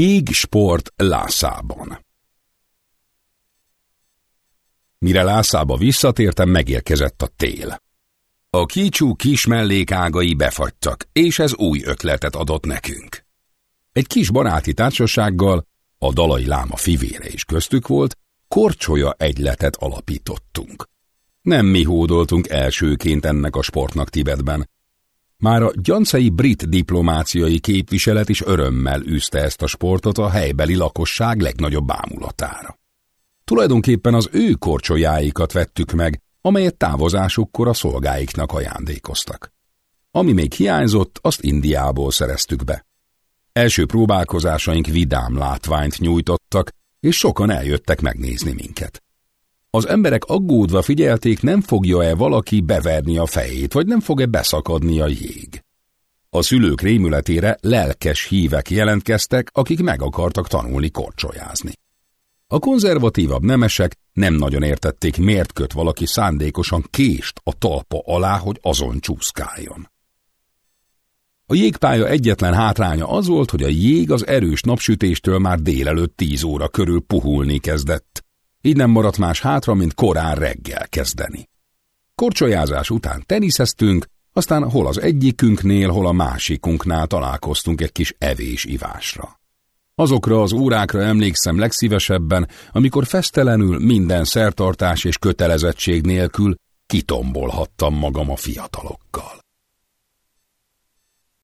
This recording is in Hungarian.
Jégsport Lászában Mire Lászába visszatértem, megérkezett a tél. A kicsú kis mellékágai befagytak, és ez új ötletet adott nekünk. Egy kis baráti társasággal, a dalai láma fivére is köztük volt, korcsolya egyletet alapítottunk. Nem mi hódoltunk elsőként ennek a sportnak Tibetben. Már a gyancai brit diplomáciai képviselet is örömmel űzte ezt a sportot a helybeli lakosság legnagyobb bámulatára. Tulajdonképpen az ő korcsolyáikat vettük meg, amelyet távozásukkor a szolgáiknak ajándékoztak. Ami még hiányzott, azt Indiából szereztük be. Első próbálkozásaink vidám látványt nyújtottak, és sokan eljöttek megnézni minket. Az emberek aggódva figyelték, nem fogja-e valaki beverni a fejét, vagy nem fog-e beszakadni a jég. A szülők rémületére lelkes hívek jelentkeztek, akik meg akartak tanulni korcsolyázni. A konzervatívabb nemesek nem nagyon értették, miért köt valaki szándékosan kést a talpa alá, hogy azon csúszkáljon. A jégpálya egyetlen hátránya az volt, hogy a jég az erős napsütéstől már délelőtt tíz óra körül puhulni kezdett. Így nem maradt más hátra, mint korán reggel kezdeni. Korcsolyázás után teniszeztünk, aztán hol az egyikünknél, hol a másikunknál találkoztunk egy kis evés-ivásra. Azokra az órákra emlékszem legszívesebben, amikor fesztelenül minden szertartás és kötelezettség nélkül kitombolhattam magam a fiatalokkal.